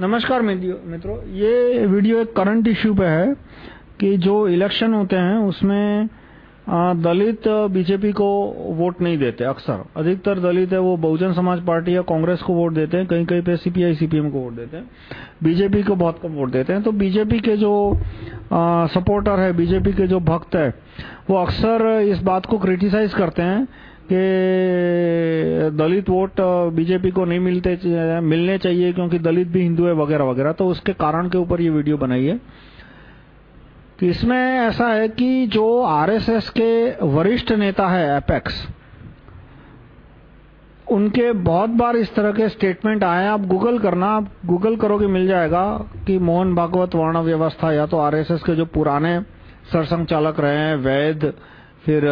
नमस्कार मित्रों ये वीडियो एक करंट इश्यू पे है कि जो इलेक्शन होते हैं उसमें दलित बीजेपी को वोट नहीं देते अक्सर। अधिकतर दलित है वो बहुजन समाज पार्टी या कांग्रेस को वोट देते हैं कहीं कहीं पे सीपीआई सीपीएम को वोट देते हैं। बीजेपी को बहुत कम वोट देते हैं। तो बीजेपी के जो आ, सपोर्टर है बीजेपी के जो भक्त है वो अक्सर इस बात को क्रिटिसाइज करते हैं कि दलित वोट बीजेपी को नहीं मिलते मिलने चाहिए क्योंकि दलित भी हिंदू है वगैरह वगैरह तो उसके कारण के ऊपर ये वीडियो बनाई है। कि इसमें ऐसा है कि जो आरएसएस के वरिष्ठ नेता है एपेक्स, उनके बहुत बार इस तरह के स्टेटमेंट आए आप गूगल करना, आप गूगल करोगे मिल जाएगा कि मोहन भागवत वर्ण व्यवस्था या तो आरएसएस के जो पुराने सरसंघ चालक रहे हैं वैद फिर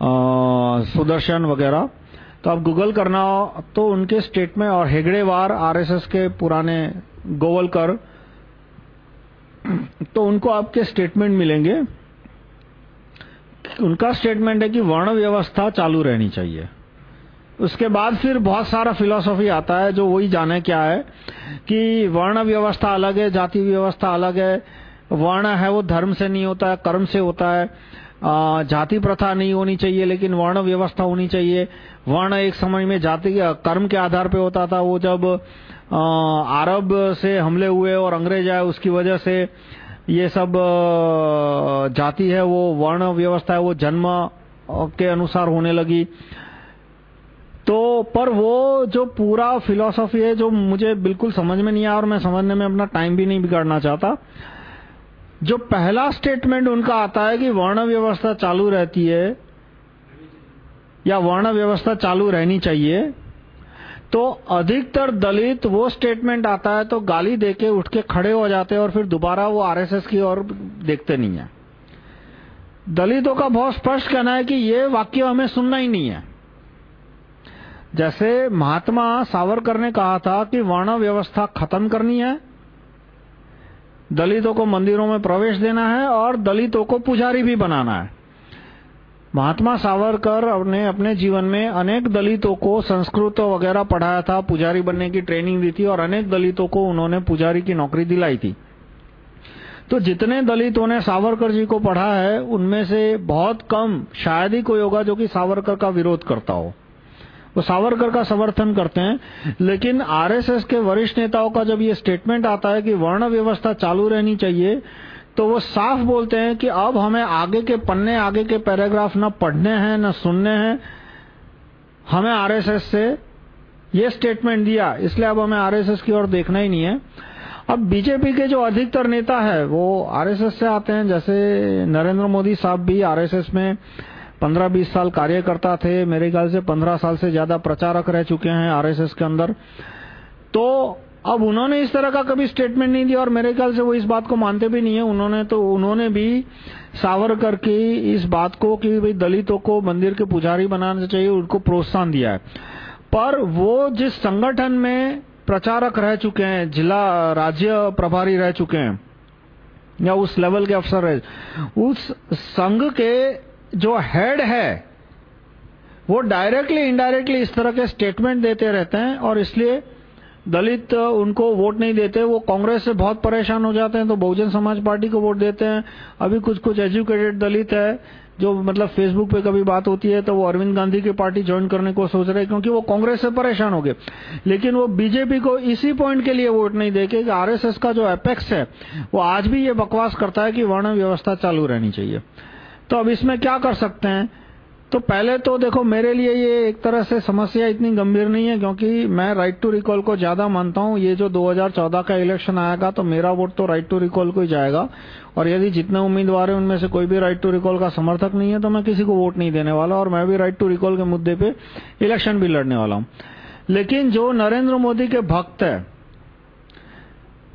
सुदर्शन वगैरह। तो आप गूगल करना तो उनके स्टेट में और हेगड़ेवार आरएसएस के पुराने गोवलकर तो उनको आपके स्टेटमेंट मिलेंगे। उनका स्टेटमेंट है कि वर्ण व्यवस्था चालू रहनी चाहिए। उसके बाद फिर बहुत सारा फिलॉसफी आता है, जो वही जाने क्या है, कि वर्ण व्यवस्था अलग है, जाति व्यवस्था अलग है। वर्ण है वो धर्म से नहीं होता है, कर्म से होता है। जाति प्रथा नहीं होनी चाहिए, लेकिन वर्ण व्यवस्था होनी चाहिए। वर्ण एक समय में जाति कर्म के आधार पे होता था। वो जब अरब से हमले हुए और अंग्रेज़ आए, उसकी वजह से ये सब जाति है, वो वर्ण व्यवस्था है, वो जन्म के अनुसार होने लगी। तो पर वो जो पूरा फिलॉसफी है, जो मुझे बिल्कुल समझ में नहीं आया और मैं समझने में अपना टाइम भी नहीं बिगाड़ना चाहता जो पहला स्टेटमेंट उनका आता है कि वर्ण व्यवस्था चालू रहती है या वर्ण व्यवस्था चालू रहनी चाहिए तो अधिकतर दलित वो स्टेटमेंट आता है तो गाली देके उठ के खड़े हो जाते हैं और फिर दोबारा वो आरएसएस की ओर देखते नहीं है। दलितों का बहुत स्पष्ट कहना है कि ये वाक्य हमें सुनना ही नहीं है। जैसे महात्मा सावरकर ने कहा था कि वर्ण व्यवस्था खत्म करनी है दलितों को मंदिरों में प्रवेश देना है और दलितों को पुजारी भी बनाना है। महात्मा सावरकर ने अपने जीवन में अनेक दलितों को संस्कृत वगैरह पढ़ाया था, पुजारी बनने की ट्रेनिंग दी थी और अनेक दलितों को उन्होंने पुजारी की नौकरी दिलाई थी। तो जितने दलितों ने सावरकर जी को पढ़ा है, उनमें से बहुत कम शायद ही कोई होगा जो कि सावरकर का विरोध करता हो। वो सावरकर का समर्थन करते हैं। लेकिन आरएसएस के वरिष्ठ नेताओं का जब ये स्टेटमेंट आता है कि वर्ण व्यवस्था चालू रहनी चाहिए तो वो साफ़ बोलते हैं कि अब हमें आगे के पन्ने, आगे के पैराग्राफ न पढ़ने हैं, न सुनने हैं। हमें आरएसएस से ये स्टेटमेंट दिया, इसलिए अब हमें आरएसएस की ओर देखना ही नहीं है। अब बीजेपी के जो अधिकतर नेता है, वो आरएसएस से आते हैं, जैसे नरेंद्र मोदी साहब भी आरएसएस में पंद्रह बीस साल कार्यकर्ता थे, मेरे ख्याल से पंद्रह साल से ज़्यादा प्रचारक रह चुके हैं आरएसएस के अंदर। तो अब उन्होंने इस तरह का कभी स्टेटमेंट नहीं दिया और मेरे ख्याल से वो इस बात को मानते भी नहीं है। उन्होंने तो उन्होंने भी सावरकर की इस बात को कि भाई दलितों को मंदिर के पुजारी बनाना चाहिए, उनको प्रोत्साहन दिया है। पर वो जिस संगठन में प्रचारक रह चुके हैं, जिला राज्य प्रभारी रह चुके हैं, या उस लेवल के अफसर रहे, उस संघ के जो हेड है, वो डायरेक्टली इनडायरेक्टली इस तरह के स्टेटमेंट देते रहते हैं और इसलिए दलित उनको वोट नहीं देते, वो कांग्रेस से बहुत परेशान हो जाते हैं तो बहुजन समाज पार्टी को वोट देते हैं। अभी कुछ कुछ एजुकेटेड दलित है, जो मतलब फेसबुक पे कभी बात होती है तो वो अरविंद गांधी की पार्टी ज्वाइन करने को सोच रहे हैं, क्योंकि वो कांग्रेस से परेशान हो गए। लेकिन वो बीजेपी को इसी पॉइंट के लिए वोट नहीं देके, कि आरएसएस का जो एपेक्स है, वो आज भी ये बकवास करता है कि वर्ण व्यवस्था चालू रहनी चाहिए। तो अब इसमें क्या कर सकते हैं? तो पहले तो देखो, मेरे लिए ये एक तरह से समस्या इतनी गंभीर नहीं है, क्योंकि मैं राइट टू रिकॉल को ज़्यादा मानता हूँ। ये जो 2014 का इलेक्शन आएगा तो मेरा वोट तो राइट टू रिकॉल को ही जाएगा। और यदि जितने उम्मीदवार हैं, उनमें से कोई भी राइट टू रिकॉल का समर्थक नहीं है तो मैं किसी को वोट नहीं देने वाला, और मैं भी राइट टू रिकॉल के मुद्दे पर इलेक्शन भी लड़ने वाला हूँ। लेकिन जो नरेंद्र मोदी के भक्त है,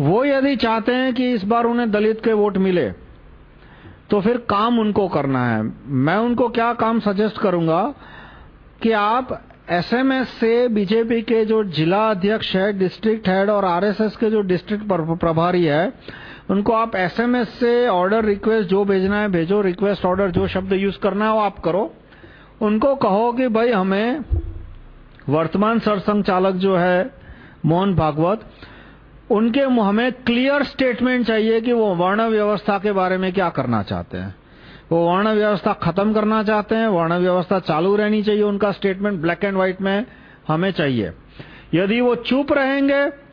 वो यदि चाहते हैं कि इस बार उन्हें दलित के वोट मिले तो फिर काम उनको करना है। मैं उनको क्या काम सजेस्ट करूँगा कि आप एसएमएस से बीजेपी के जो जिला अध्यक्ष है डिस्ट्रिक्ट हेड और आरएसएस के जो डिस्ट्रिक्ट प्रभारी है, उनको आप एसएमएस से ऑर्डर रिक्वेस्ट जो भेजना है, भेजो रिक्वेस्ट ऑर्डर जो शब्द यूज़ करना है वो आप करो। उनको कहो कि भाई हमें वर्तमान सरसंघ चालक जो है, मोहन भागवत उनके मुँह में क्लियर स्टेटमेंट चाहिए कि वो वर्ण व्यवस्था के बारे में क्या करना चाहते हैं। वो वर्ण व्यवस्था खत्म करना चाहते हैं, वर्ण व्यवस्था चालू रहनी चाहिए, उनका स्टेटमेंट ब्लैक एंड व्हाइट में हमें चाहिए। यदि वो चुप रहेंगे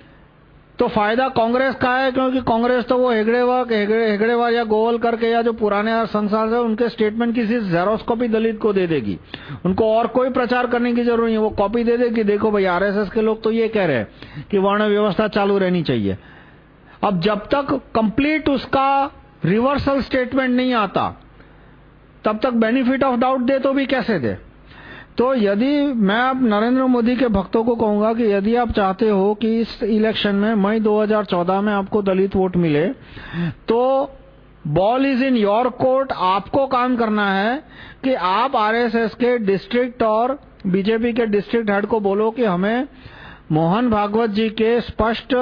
तो फ़ायदा कांग्रेस का है क्योंकि कांग्रेस तो वो हेगड़ेवार हेगड़े, हेगड़ेवार या गोवल करके या जो पुराने संसार से उनके स्टेटमेंट किसी जेरोस कॉपी दलित को दे देगी। उनको और कोई प्रचार करने की ज़रूरत नहीं है वो कॉपी दे देगी। देखो भाई आरएसएस के लोग तो ये कह रहे हैं कि वर्ण व्यवस्था चालू रहनी चाहिए। अब जब तक कंप्लीट उसका रिवर्सल स्टेटमेंट नहीं आता तब तक बेनिफिट ऑफ़ डाउट दे तो भी कैसे दे? तो यदि मैं अब नरेंद्र मोदी के भक्तों को कहूँगा कि यदि आप चाहते हो कि इस इलेक्शन में, मई 2014 में आपको दलित वोट मिले तो ball is in your court आपको काम करना है कि आप आरएसएस के डिस्ट्रिक्ट और बीजेपी के डिस्ट्रिक्ट हेड को बोलो कि हमें मोहन भागवत जी के स्पष्ट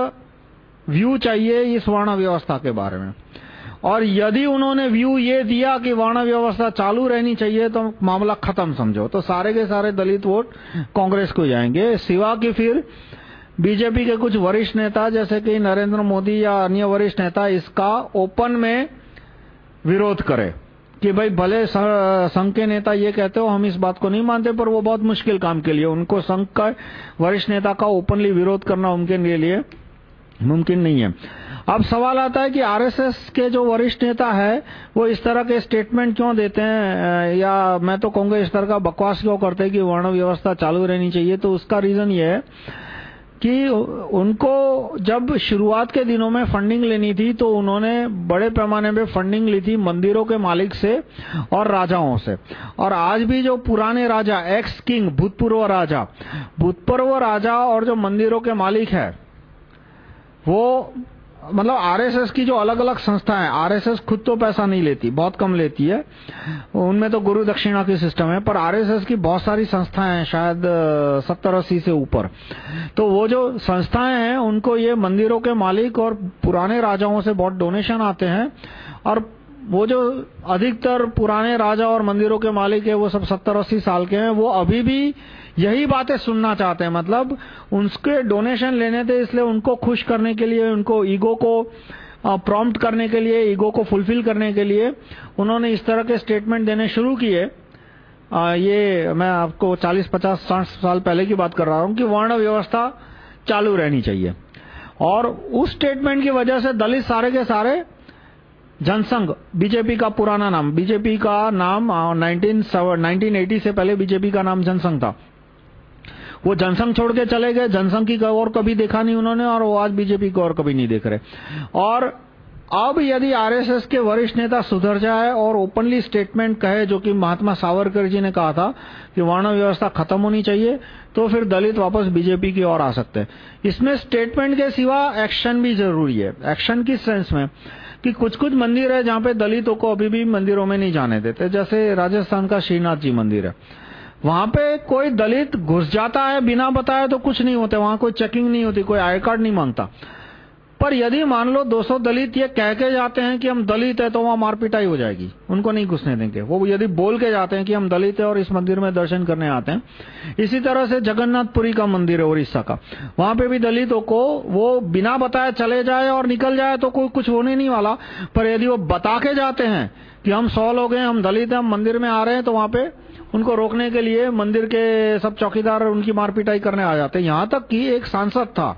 व्यू चाहिए इस वर्ण व्यवस्था के बारे में। और यदि उन्होंने व्यू ये दिया कि वर्ण व्यवस्था चालू रहनी चाहिए तो मामला खत्म समझो। तो सारे के सारे दलित वोट कांग्रेस को जाएँगे। सिवा कि फिर बीजेपी के कुछ वरिष्ठ नेता, जैसे कि नरेंद्र मोदी या अन्य वरिष्ठ नेता, इसका ओपन में विरोध करे कि भाई भले संघ के नेता ये कहते हो, हम इस बात को नहीं मानते, पर वो बहुत मुश्किल काम के लिए, उनको संघ का, वरिष्ठ नेता का ओपनली विरोध करना उनके लिए मुमकिन नहीं है। अब सवाल आता है कि आरएसएस के जो वरिष्ठ नेता है, वो इस तरह के स्टेटमेंट क्यों देते हैं? या मैं तो कहूँगा इस तरह का बकवास क्यों करते हैं कि वर्ण व्यवस्था चालू रहनी चाहिए? तो उसका रीजन ये है कि उनको जब शुरुआत के दिनों में फंडिंग लेनी थी तो उन्होंने बड़े पैमाने पे फंडिंग ली थी मंदिरों के मालिक से और राजाओं से। और आज भी जो पुराने राजा एक्स किंग भूतपूर्व राजा भूतपूर्व राजा और जो मंदिरों के मालिक है, वो मतलब आरएसएस की जो अलग-अलग संस्थाएँ आरएसएस खुद तो पैसा नहीं लेती, बहुत कम लेती है। उनमें तो गुरु दक्षिणा की सिस्टम है, पर आरएसएस की बहुत सारी संस्थाएँ हैं, शायद सत्तर अस्सी से ऊपर। तो वो जो संस्थाएँ हैं, उनको ये मंदिरों के मालिक और पुराने राजाओं से बहुत डोनेशन आते हैं, और वो जो अधिकतर पुराने राजा और मंदिरों के मालिक है, वो सब सत्तर अस्सी साल के हैं, वो अभी भी यही बातें सुनना चाहते हैं। मतलब उनके डोनेशन लेने थे इसलिए उनको खुश करने के लिए उनको ईगो को प्रॉम्प्ट करने के लिए ईगो को फुलफिल करने के लिए उन्होंने इस तरह के स्टेटमेंट देने शुरू किए। ये मैं आपको 40 50 60 साल पहले की बात कर रहा हूँ कि वर्ण व्यवस्था चालू रहनी चाहिए। और उस स्टेटमेंट की वजह से दलित सारे के सारे जनसंघ बीजेपी का पुराना नाम बीजेपी का नाम 19, 1980 से पहले बीजेपी का नाम जनसंघ था। वो जनसंघ छोड़ के चले गए। जनसंघ की और कभी देखा नहीं उन्होंने और वो आज बीजेपी को और कभी नहीं देख रहे। और अब यदि आरएसएस के वरिष्ठ नेता सुधर जाए और ओपनली स्टेटमेंट कहे, जो कि महात्मा सावरकर जी ने कहा था कि वर्ण व्यवस्था खत्म होनी चाहिए तो फिर दलित वापस बीजेपी की ओर आ सकते हैं। इसमें स्टेटमेंट के सिवा एक्शन भी ज़रूरी है। एक्शन किस सेंस में? कि कुछ कुछ मंदिर है जहाँ पे दलितों को अभी भी मंदिरों में नहीं जाने देते। जैसे राजस्थान का श्रीनाथ जी मंदिर है। वहाँ पे कोई दलित घुस जाता है, बिना बताए तो कुछ नहीं होते, वहाँ कोई चेकिंग नहीं होती, कोई आई कार्ड नहीं माँगता। पर यदि मान लो 200 दलित ये कह के जाते हैं कि हम दलित है तो वहाँ मारपिटाई हो जाएगी, उनको नहीं घुसने देंगे। वो यदि बोल के जाते हैं कि हम दलित है और इस मंदिर में दर्शन करने आते हैं, इसी तरह से जगन्नाथपुरी का मंदिर है उड़ीसा का। वहाँ पे भी दलितों को वो बिना बताए चले जाए और निकल जाए तो कोई कुछ होने नहीं वाला। पर यदि वो बता के जाते हैं कि हम सौ लोग हैं, हम दलित हैं, हम मंदिर में आ रहे हैं तो वहाँ पे उनको रोकने के लिए मंदिर के सब चौकीदार उनकी मारपिटाई करने आ जाते यहाँ तक कि एक सांसद था।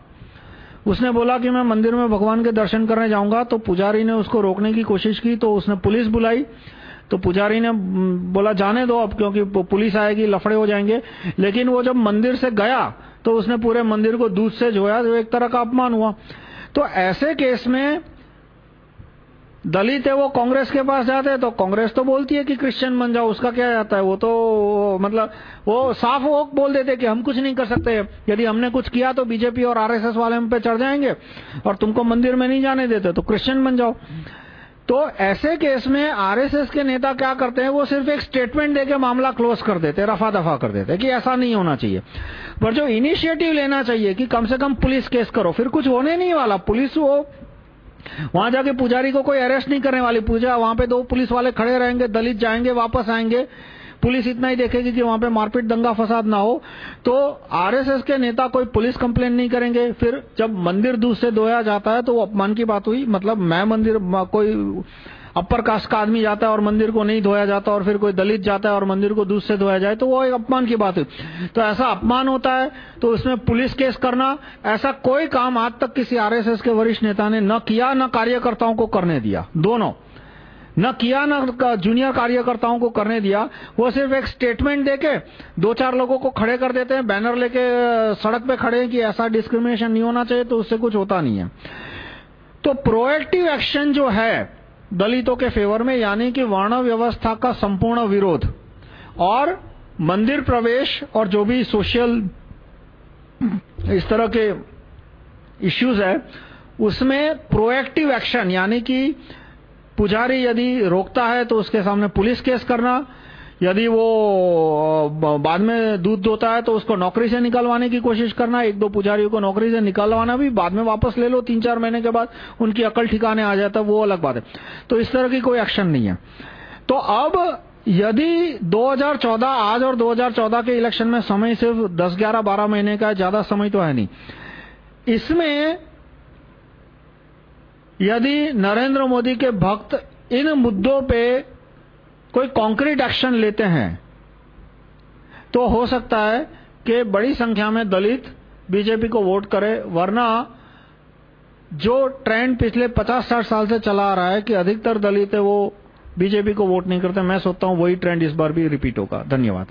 उसने बोला कि मैं मंदिर में भगवान के दर्शन करने जाऊँगा तो पुजारी ने उसको रोकने की कोशिश की तो उसने पुलिस बुलाई। तो पुजारी ने बोला, जाने दो अब, क्योंकि पुलिस आएगी, लफड़े हो जाएँगे। लेकिन वो जब मंदिर से गया तो उसने पूरे मंदिर को दूध से जोया तो एक तरह का अपमान हुआ। तो ऐसे केस में दलित है, वो कांग्रेस के पास जाते हैं तो कांग्रेस तो बोलती है कि क्रिश्चियन बन जाओ, उसका क्या जाता है? वो तो मतलब वो साफ़ वो बोल देते कि हम कुछ नहीं कर सकते। यदि हमने कुछ किया तो बीजेपी और आरएसएस वाले हम पे चढ़ जाएँगे और तुमको मंदिर में नहीं जाने देते तो क्रिश्चियन बन जाओ। तो ऐसे केस में आरएसएस के नेता क्या करते हैं, वो सिर्फ़ एक स्टेटमेंट देके मामला क्लोज कर देते रफा दफ़ा कर देते कि ऐसा नहीं होना चाहिए। पर जो इनिशिएटिव लेना चाहिए कि कम से कम पुलिस केस करो, फिर कुछ होने नहीं वाला। पुलिस वो वहाँ जाके पुजारी को कोई अरेस्ट नहीं करने वाली पूजा। वहाँ पे दो पुलिस वाले खड़े रहेंगे, दलित जाएँगे, वापस आएँगे। पुलिस इतना ही देखेगी कि वहाँ पे मारपीट, दंगा, फसाद ना हो। तो आरएसएस के नेता कोई पुलिस कंप्लेन नहीं करेंगे। फिर जब मंदिर दूध से धोया जाता है तो वो अपमान की बात हुई। मतलब मैं मंदिर, कोई अपर कास्ट का आदमी जाता है और मंदिर को नहीं धोया जाता और फिर कोई दलित जाता है और मंदिर को दूध से धोया जाए तो वो एक अपमान की बात है। तो ऐसा अपमान होता है तो उसमें पुलिस केस करना, ऐसा कोई काम आज तक किसी आरएसएस के वरिष्ठ नेता ने न किया, न कार्यकर्ताओं को करने दिया। दोनों। न किया, न जूनियर कार्यकर्ताओं को करने दिया। वो सिर्फ़ एक स्टेटमेंट देके दो चार लोगों को खड़े कर देते हैं बैनर लेके सड़क पे खड़े हैं कि ऐसा डिस्क्रिमिनेशन नहीं होना चाहिए तो उससे कुछ होता नहीं है। तो प्रोएक्टिव एक्शन जो है दलितों के फेवर में, यानी कि वर्ण व्यवस्था का संपूर्ण विरोध और मंदिर प्रवेश और जो भी सोशल इस तरह के इश्यूज़ है, उसमें प्रोएक्टिव एक्शन यानी कि पुजारी यदि रोकता है तो उसके सामने पुलिस केस करना यदि वो बाद में दूध दोता है तो उसको नौकरी से निकलवाने की कोशिश करना एक दो पुजारियों को नौकरी से निकलवाना भी बाद में वापस ले लो तीन चार महीने के बाद उनकी अकल ठिकाने आ जाता है वो अलग बात है। तो इस तरह की कोई एक्शन नहीं है। तो अब यदि 2014 आज और 2014 के इलेक्शन में समय सिर्फ़ 10, 11, 12 महीने का ज़्यादा समय तो है नहीं। इसमें यदि नरेंद्र मोदी के भक्त इन मुद्दों पे कोई कॉन्क्रीट एक्शन लेते हैं तो हो सकता है कि बड़ी संख्या में दलित बीजेपी को वोट करे, वरना जो ट्रेंड पिछले 50-60 साल से चला आ रहा है कि अधिकतर दलित है, वो बीजेपी को वोट नहीं करते। मैं सोचता हूँ वही ट्रेंड इस बार भी रिपीट होगा। धन्यवाद।